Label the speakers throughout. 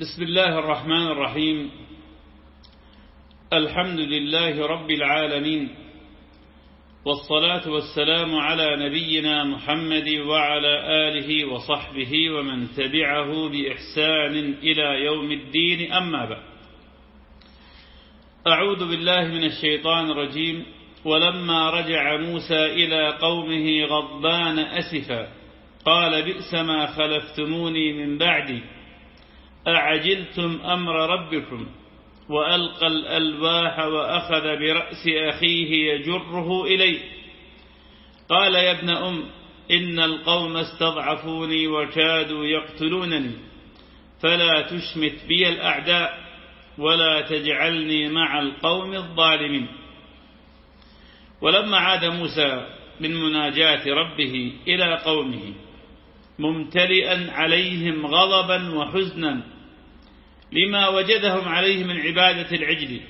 Speaker 1: بسم الله الرحمن الرحيم. الحمد لله رب العالمين. والصلاة والسلام على نبينا محمد وعلى آله وصحبه ومن تبعه بإحسان إلى يوم الدين. أما بعد. أعوذ بالله من الشيطان الرجيم. ولما رجع موسى إلى قومه غضبان أسفا. قال بئس ما خلفتموني من بعدي. أعجلتم أمر ربكم وألقى الألواح وأخذ برأس أخيه يجره إليه. قال يا ابن أم إن القوم استضعفوني وكادوا يقتلونني فلا تشمت بي الأعداء ولا تجعلني مع القوم الظالمين. ولما عاد موسى من مناجاة ربه إلى قومه ممتلئا عليهم غضبا وحزنا لما وجدهم عليه من عبادة العجل.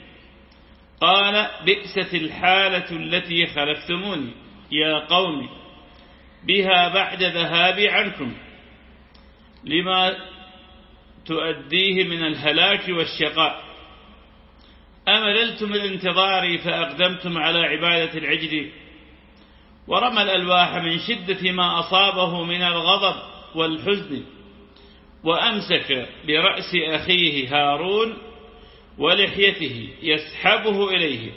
Speaker 1: قال بئست الحالة التي خلفتموني يا قوم بها بعد ذهابي عنكم. لما تؤديه من الهلاك والشقاء. أمللتم الانتظار فأقدمتم على عبادة العجل؟ ورمى الألواح من شدة ما أصابه من الغضب والحزن. وأمسك برأس أخيه هارون ولحيته يسحبه إليه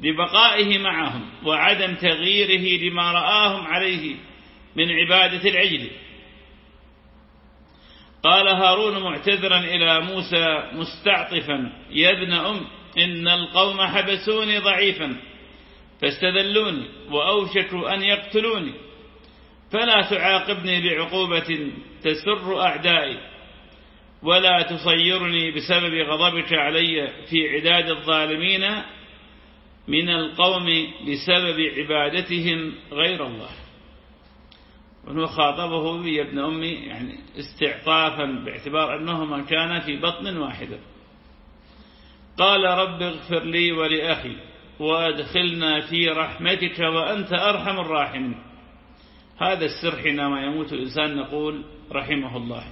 Speaker 1: لبقائه معهم وعدم تغييره لما رآهم عليه من عبادة العجل. قال هارون معتذرا إلى موسى مستعطفا يا ابن أم إن القوم حبسوني ضعيفا فاستذلوني وأوشكوا أن يقتلوني فلا تعاقبني بعقوبة تسر أعدائي ولا تصيرني بسبب غضبك علي في عداد الظالمين من القوم بسبب عبادتهم غير الله. وهو خاطبه يا ابن أمي يعني استعطافا باعتبار أنهما كانا في بطن واحدة. قال رب اغفر لي ولأخي وأدخلنا في رحمتك وأنت أرحم الراحمين. هذا السر حينما يموت الإنسان نقول رحمه الله.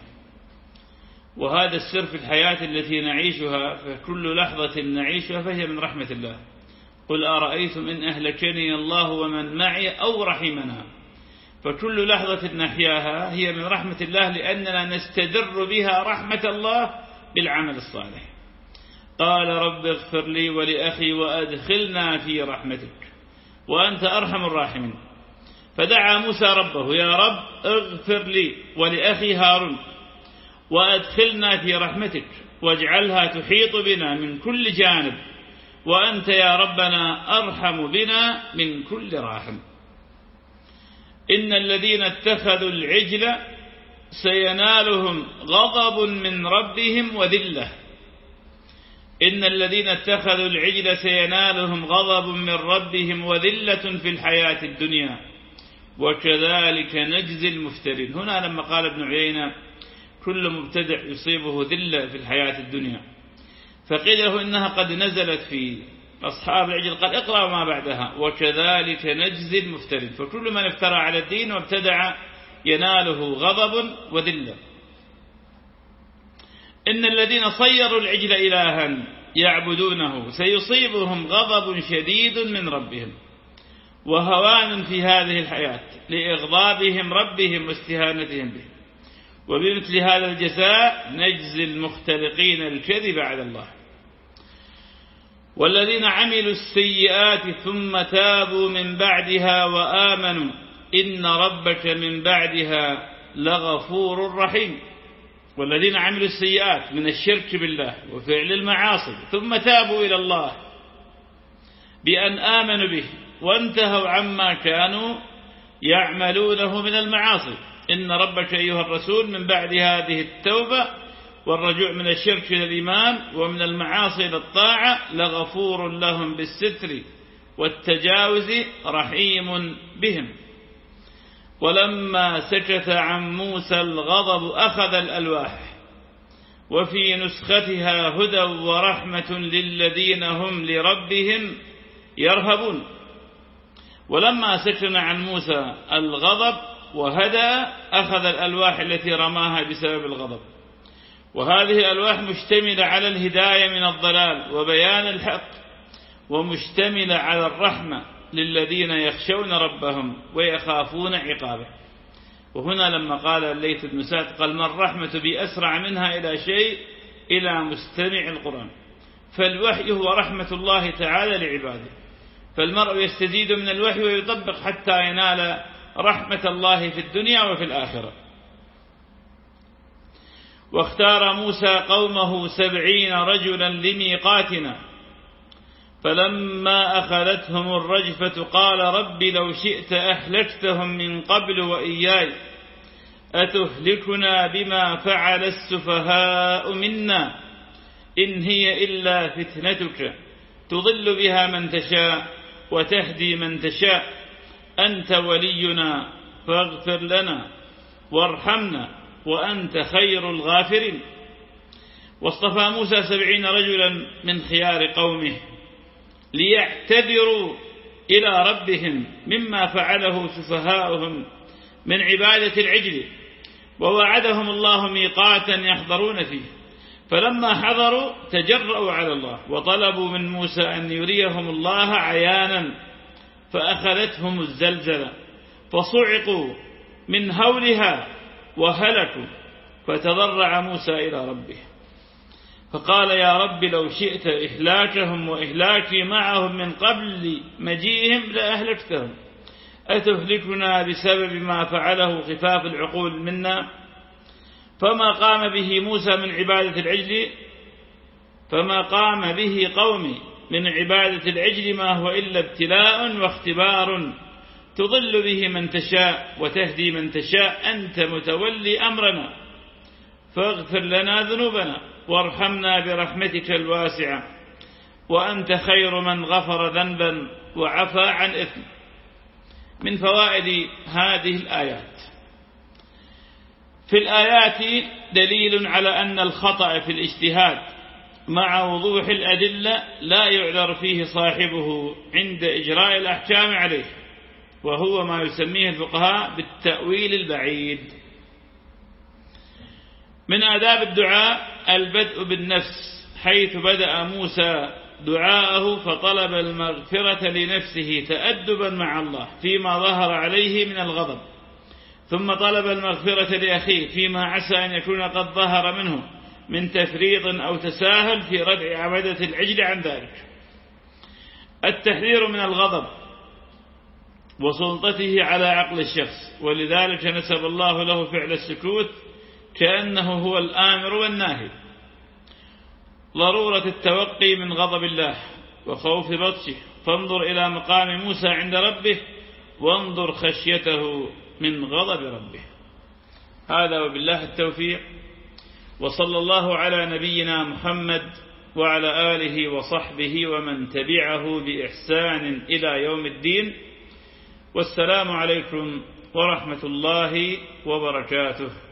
Speaker 1: وهذا السر في الحياة التي نعيشها فكل لحظة نعيشها فهي من رحمة الله. قل أرأيتم إن أهلكني الله ومن معي أو رحمنا؟ فكل لحظة نحياها هي من رحمة الله لأننا نستدر بها رحمة الله بالعمل الصالح. قال رب اغفر لي ولأخي وأدخلنا في رحمتك. وأنت أرحم الراحمين. فدعا موسى ربه يا رب اغفر لي ولأخي هارون وأدخلنا في رحمتك واجعلها تحيط بنا من كل جانب وأنت يا ربنا أرحم بنا من كل راحم. إن الذين اتخذوا العجل سينالهم غضب من ربهم وذلة. إن الذين اتخذوا العجل سينالهم غضب من ربهم وذلة في الحياة الدنيا. وكذلك نجزي المفترين. هنا لما قال ابن عيينة كل مبتدع يصيبه ذلة في الحياة الدنيا. فقيل له إنها قد نزلت في أصحاب العجل قال اقرأ ما بعدها. وكذلك نجزي المفترين. فكل من افترى على الدين وابتدع يناله غضب وذلة. إن الذين صيروا العجل إلها يعبدونه سيصيبهم غضب شديد من ربهم. وهوان في هذه الحياة لإغضابهم ربهم واستهانتهم به. وبمثل هذا الجزاء نجزي المختلقين الكذب على الله. والذين عملوا السيئات ثم تابوا من بعدها وآمنوا إن ربك من بعدها لغفور رحيم. والذين عملوا السيئات من الشرك بالله وفعل المعاصي ثم تابوا إلى الله بأن آمنوا به. وانتهوا عما كانوا يعملونه من المعاصي. إن ربك أيها الرسول من بعد هذه التوبة والرجوع من الشرك إلى الإيمان ومن المعاصي إلى الطاعة لغفور لهم بالستر والتجاوز رحيم بهم. ولما سكت عن موسى الغضب أخذ الألواح وفي نسختها هدى ورحمة للذين هم لربهم يرهبون. ولما سكن عن موسى الغضب وهدى أخذ الألواح التي رماها بسبب الغضب. وهذه الألواح مشتملة على الهداية من الضلال وبيان الحق ومشتملة على الرحمة للذين يخشون ربهم ويخافون عقابه. وهنا لما قال الليث بن سعد قال ما الرحمة بأسرع منها إلى شيء؟ إلى مستمع القرآن. فالوحي هو رحمة الله تعالى لعباده. فالمرء يستزيد من الوحي ويطبق حتى ينال رحمة الله في الدنيا وفي الآخرة. واختار موسى قومه سبعين رجلا لميقاتنا. فلما أخذتهم الرجفة قال رب لو شئت أهلكتهم من قبل وإياي. أتهلكنا بما فعل السفهاء منا؟ إن هي إلا فتنتك. تضل بها من تشاء. وتهدي من تشاء. أنت ولينا فاغفر لنا وارحمنا وأنت خير الغافرين. واصطفى موسى سبعين رجلا من خيار قومه ليعتذروا إلى ربهم مما فعله سفهاؤهم من عبادة العجل. ووعدهم الله ميقاتا يحضرون فيه. فلما حضروا تجرأوا على الله وطلبوا من موسى أن يريهم الله عيانا فأخذتهم الزلزلة فصعقوا من هولها وهلكوا فتضرع موسى إلى ربه. فقال يا رب لو شئت إهلاكهم وإهلاكي معهم من قبل مجيئهم لأهلكتهم أتهلكنا بسبب ما فعله خفاف العقول منا؟ فما قام به موسى من عبادة العجل فما قام به قومي من عبادة العجل ما هو إلا ابتلاء واختبار تضل به من تشاء وتهدي من تشاء أنت متولي أمرنا فاغفر لنا ذنوبنا وارحمنا برحمتك الواسعة وأنت خير من غفر ذنبا وعفى عن إثم. من فوائد هذه الآيات في الآيات دليل على أن الخطأ في الاجتهاد مع وضوح الأدلة لا يعذر فيه صاحبه عند إجراء الأحكام عليه وهو ما يسميه الفقهاء بالتأويل البعيد. من آداب الدعاء البدء بالنفس حيث بدأ موسى دعاءه فطلب المغفرة لنفسه تأدبا مع الله فيما ظهر عليه من الغضب. ثم طلب المغفرة لأخيه فيما عسى أن يكون قد ظهر منه من تفريط أو تساهل في ردع عبدة العجل عن ذلك. التحذير من الغضب وسلطته على عقل الشخص ولذلك نسب الله له فعل السكوت كأنه هو الآمر والناهي. ضرورة التوقي من غضب الله وخوف بطشه. فانظر إلى مقام موسى عند ربه وانظر خشيته من غضب ربه. هذا وبالله التوفيق. وصلى الله على نبينا محمد وعلى آله وصحبه ومن تبعه بإحسان إلى يوم الدين. والسلام عليكم ورحمة الله وبركاته.